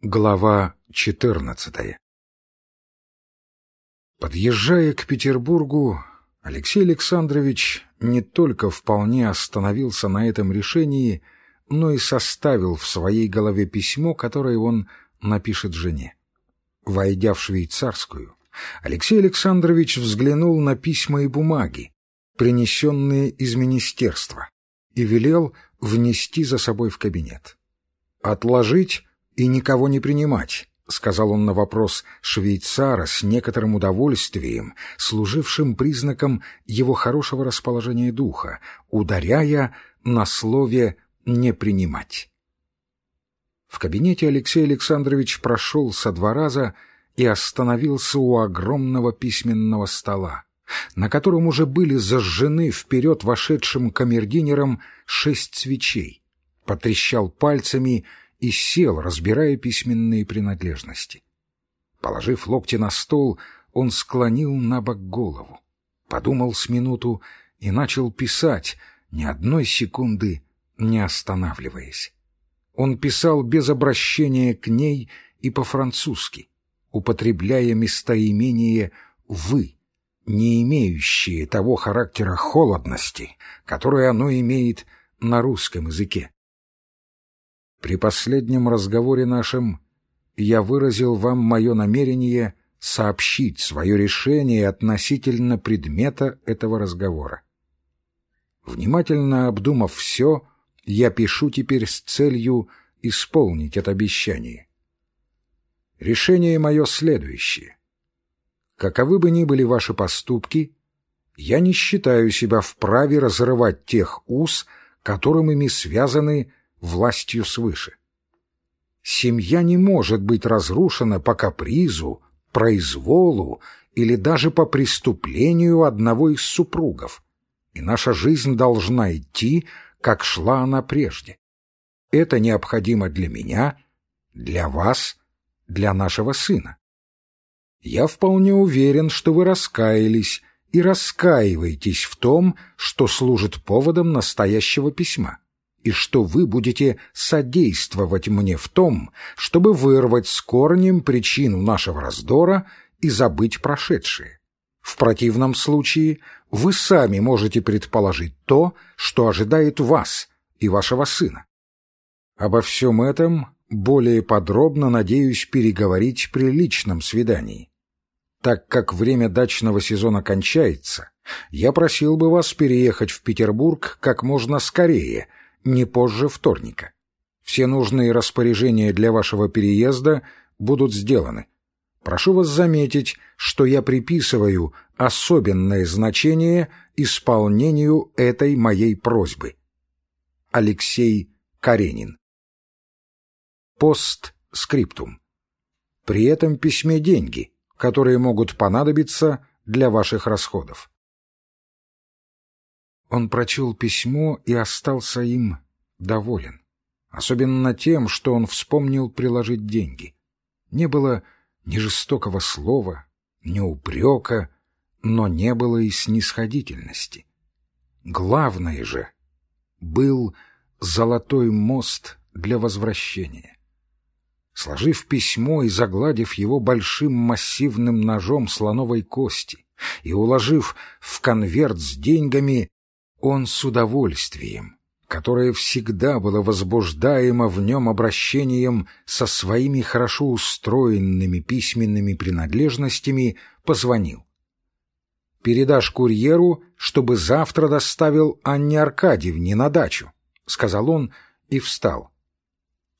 Глава 14 Подъезжая к Петербургу, Алексей Александрович не только вполне остановился на этом решении, но и составил в своей голове письмо, которое он напишет жене. Войдя в швейцарскую, Алексей Александрович взглянул на письма и бумаги, принесенные из министерства, и велел внести за собой в кабинет. Отложить и никого не принимать, — сказал он на вопрос швейцара с некоторым удовольствием, служившим признаком его хорошего расположения духа, ударяя на слове «не принимать». В кабинете Алексей Александрович прошел со два раза и остановился у огромного письменного стола, на котором уже были зажжены вперед вошедшим камердинером шесть свечей, потрещал пальцами и сел, разбирая письменные принадлежности. Положив локти на стол, он склонил на бок голову, подумал с минуту и начал писать, ни одной секунды не останавливаясь. Он писал без обращения к ней и по-французски, употребляя местоимение «вы», не имеющие того характера холодности, которое оно имеет на русском языке. При последнем разговоре нашем я выразил вам мое намерение сообщить свое решение относительно предмета этого разговора. Внимательно обдумав все, я пишу теперь с целью исполнить это обещание. Решение мое следующее. Каковы бы ни были ваши поступки, я не считаю себя вправе разрывать тех уз, которыми связаны властью свыше. Семья не может быть разрушена по капризу, произволу или даже по преступлению одного из супругов, и наша жизнь должна идти, как шла она прежде. Это необходимо для меня, для вас, для нашего сына. Я вполне уверен, что вы раскаялись и раскаиваетесь в том, что служит поводом настоящего письма и что вы будете содействовать мне в том, чтобы вырвать с корнем причину нашего раздора и забыть прошедшее. В противном случае вы сами можете предположить то, что ожидает вас и вашего сына. Обо всем этом более подробно надеюсь переговорить при личном свидании. Так как время дачного сезона кончается, я просил бы вас переехать в Петербург как можно скорее – не позже вторника. Все нужные распоряжения для вашего переезда будут сделаны. Прошу вас заметить, что я приписываю особенное значение исполнению этой моей просьбы. Алексей Каренин Постскриптум. При этом письме деньги, которые могут понадобиться для ваших расходов. Он прочел письмо и остался им доволен. Особенно тем, что он вспомнил приложить деньги. Не было ни жестокого слова, ни упрека, но не было и снисходительности. Главное же был золотой мост для возвращения. Сложив письмо и загладив его большим массивным ножом слоновой кости и уложив в конверт с деньгами, он с удовольствием, которое всегда было возбуждаемо в нем обращением со своими хорошо устроенными письменными принадлежностями, позвонил. «Передашь курьеру, чтобы завтра доставил Анне Аркадьевне на дачу», — сказал он и встал.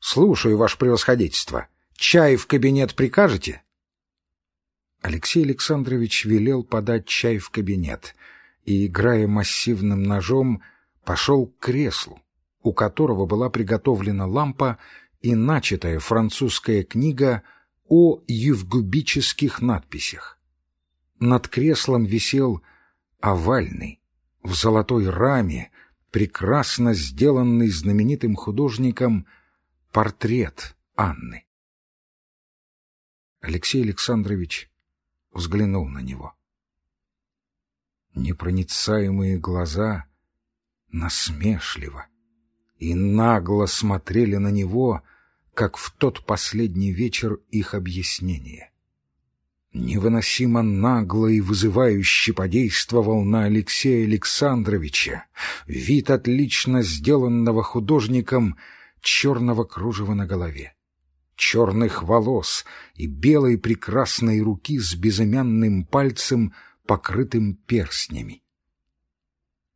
«Слушаю, ваше превосходительство. Чай в кабинет прикажете?» Алексей Александрович велел подать чай в кабинет — и, играя массивным ножом, пошел к креслу, у которого была приготовлена лампа и начатая французская книга о евгубических надписях. Над креслом висел овальный, в золотой раме, прекрасно сделанный знаменитым художником портрет Анны. Алексей Александрович взглянул на него. Непроницаемые глаза насмешливо и нагло смотрели на него, как в тот последний вечер их объяснения. Невыносимо нагло и вызывающе подействовал на Алексея Александровича вид отлично сделанного художником черного кружева на голове, черных волос и белой прекрасной руки с безымянным пальцем, покрытым перстнями.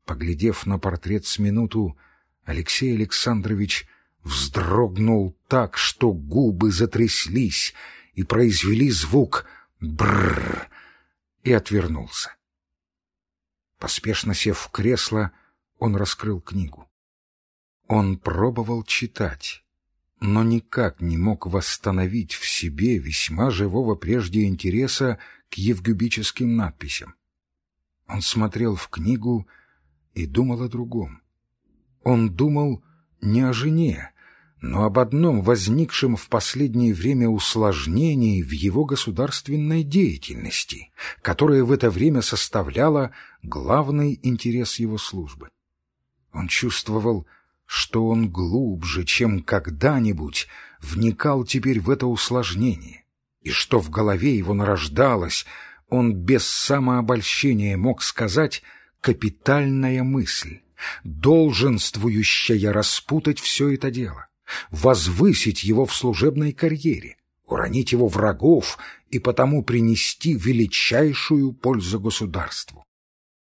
Поглядев на портрет с минуту, Алексей Александрович вздрогнул так, что губы затряслись и произвели звук «брррр» и отвернулся. Поспешно сев в кресло, он раскрыл книгу. Он пробовал читать, но никак не мог восстановить в себе весьма живого прежде интереса к евгюбическим надписям. Он смотрел в книгу и думал о другом. Он думал не о жене, но об одном возникшем в последнее время усложнении в его государственной деятельности, которое в это время составляло главный интерес его службы. Он чувствовал, что он глубже, чем когда-нибудь, вникал теперь в это усложнение, и что в голове его нарождалось, он без самообольщения мог сказать «капитальная мысль», долженствующая распутать все это дело возвысить его в служебной карьере, уронить его врагов и потому принести величайшую пользу государству.